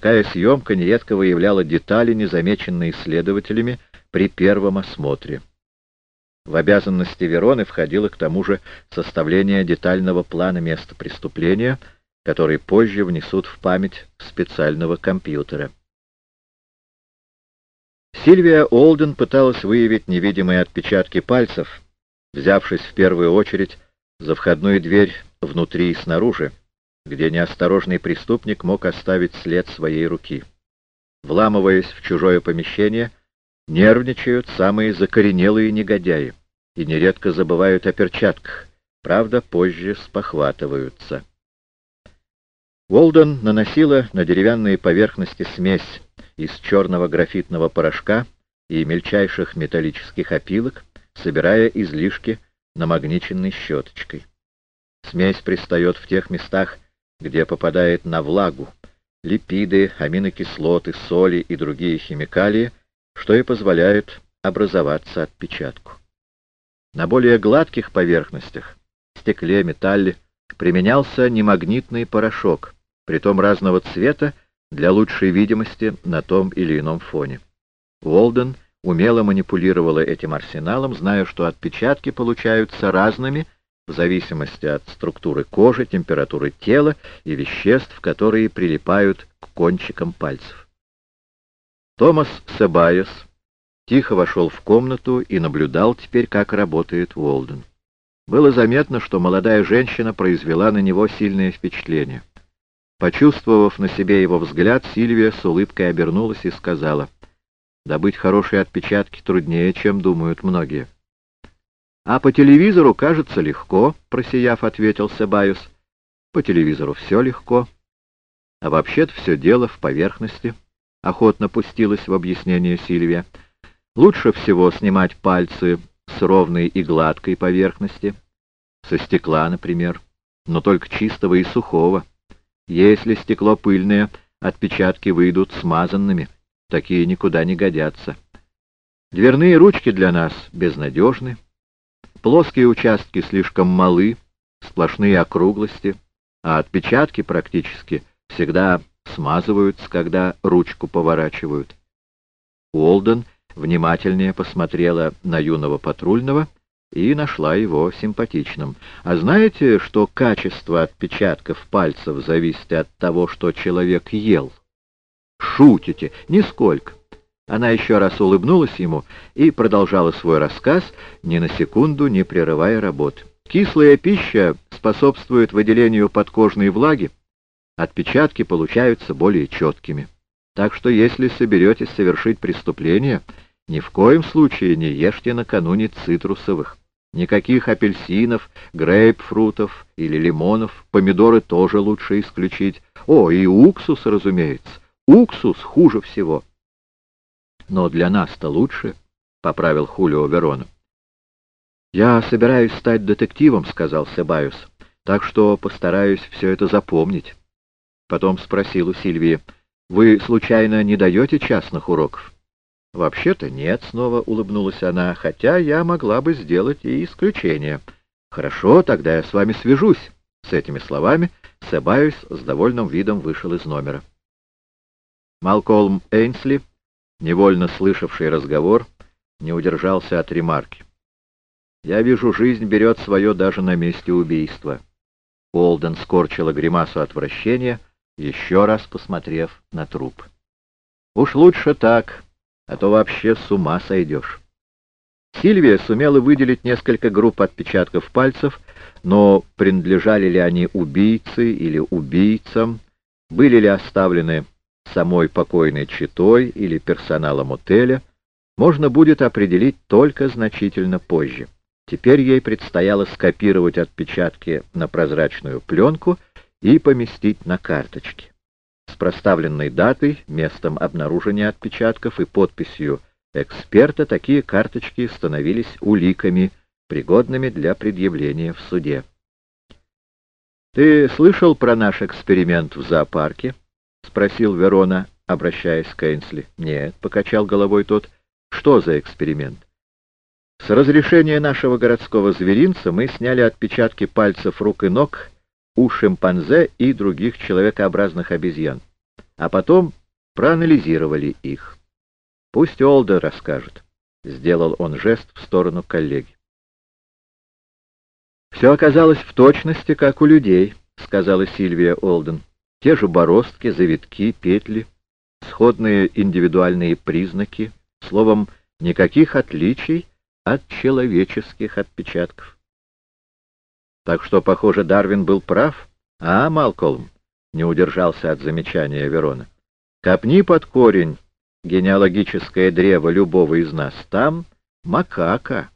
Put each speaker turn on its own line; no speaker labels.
Такая съемка нередко выявляла детали, незамеченные исследователями при первом осмотре. В обязанности Вероны входило к тому же составление детального плана места преступления, который позже внесут в память специального компьютера. Сильвия Олден пыталась выявить невидимые отпечатки пальцев, взявшись в первую очередь за входную дверь внутри и снаружи, где неосторожный преступник мог оставить след своей руки. Вламываясь в чужое помещение, нервничают самые закоренелые негодяи и нередко забывают о перчатках, правда, позже спохватываются. Уолден наносила на деревянные поверхности смесь из черного графитного порошка и мельчайших металлических опилок, собирая излишки намагниченной щеточкой. Смесь пристает в тех местах, где попадает на влагу, липиды, аминокислоты, соли и другие химикалии, что и позволяют образоваться отпечатку. На более гладких поверхностях, стекле, металле, применялся немагнитный порошок, притом разного цвета, для лучшей видимости на том или ином фоне. Уолден умело манипулировала этим арсеналом, зная, что отпечатки получаются разными, в зависимости от структуры кожи, температуры тела и веществ, которые прилипают к кончикам пальцев. Томас Себайос тихо вошел в комнату и наблюдал теперь, как работает Уолден. Было заметно, что молодая женщина произвела на него сильное впечатление. Почувствовав на себе его взгляд, Сильвия с улыбкой обернулась и сказала, «Добыть хорошие отпечатки труднее, чем думают многие». «А по телевизору, кажется, легко», — просияв, ответил Себаюс. «По телевизору все легко. А вообще-то все дело в поверхности», — охотно пустилась в объяснение Сильвия. «Лучше всего снимать пальцы с ровной и гладкой поверхности, со стекла, например, но только чистого и сухого. Если стекло пыльное, отпечатки выйдут смазанными, такие никуда не годятся. Дверные ручки для нас безнадежны». Плоские участки слишком малы, сплошные округлости, а отпечатки практически всегда смазываются, когда ручку поворачивают. Уолден внимательнее посмотрела на юного патрульного и нашла его симпатичным. А знаете, что качество отпечатков пальцев зависит от того, что человек ел? Шутите? Нисколько. Она еще раз улыбнулась ему и продолжала свой рассказ, ни на секунду не прерывая работы. Кислая пища способствует выделению подкожной влаги, отпечатки получаются более четкими. Так что если соберетесь совершить преступление, ни в коем случае не ешьте накануне цитрусовых. Никаких апельсинов, грейпфрутов или лимонов, помидоры тоже лучше исключить. О, и уксус, разумеется. Уксус хуже всего. Но для нас-то лучше, — поправил Хулио Верона. «Я собираюсь стать детективом», — сказал Себаюс, — «так что постараюсь все это запомнить». Потом спросил у Сильвии, «Вы, случайно, не даете частных уроков?» «Вообще-то нет», — снова улыбнулась она, — «хотя я могла бы сделать и исключение». «Хорошо, тогда я с вами свяжусь». С этими словами Себаюс с довольным видом вышел из номера. Малкольм Эйнсли невольно слышавший разговор, не удержался от ремарки. «Я вижу, жизнь берет свое даже на месте убийства». Олден скорчила гримасу отвращения, еще раз посмотрев на труп. «Уж лучше так, а то вообще с ума сойдешь». Сильвия сумела выделить несколько групп отпечатков пальцев, но принадлежали ли они убийце или убийцам, были ли оставлены самой покойной читой или персоналом отеля, можно будет определить только значительно позже. Теперь ей предстояло скопировать отпечатки на прозрачную пленку и поместить на карточки. С проставленной датой, местом обнаружения отпечатков и подписью эксперта такие карточки становились уликами, пригодными для предъявления в суде. «Ты слышал про наш эксперимент в зоопарке?» — спросил Верона, обращаясь к Эйнсли. «Нет», — покачал головой тот. «Что за эксперимент?» «С разрешения нашего городского зверинца мы сняли отпечатки пальцев рук и ног у шимпанзе и других человекообразных обезьян. а потом проанализировали их. Пусть Олда расскажет. Сделал он жест в сторону коллеги. «Все оказалось в точности, как у людей», — сказала Сильвия Олден. «Те же бороздки, завитки, петли, сходные индивидуальные признаки, словом, никаких отличий от человеческих отпечатков». «Так что, похоже, Дарвин был прав, а, Малкольм?» — не удержался от замечания Верона. «Копни под корень генеалогическое древо любого из нас. Там макака».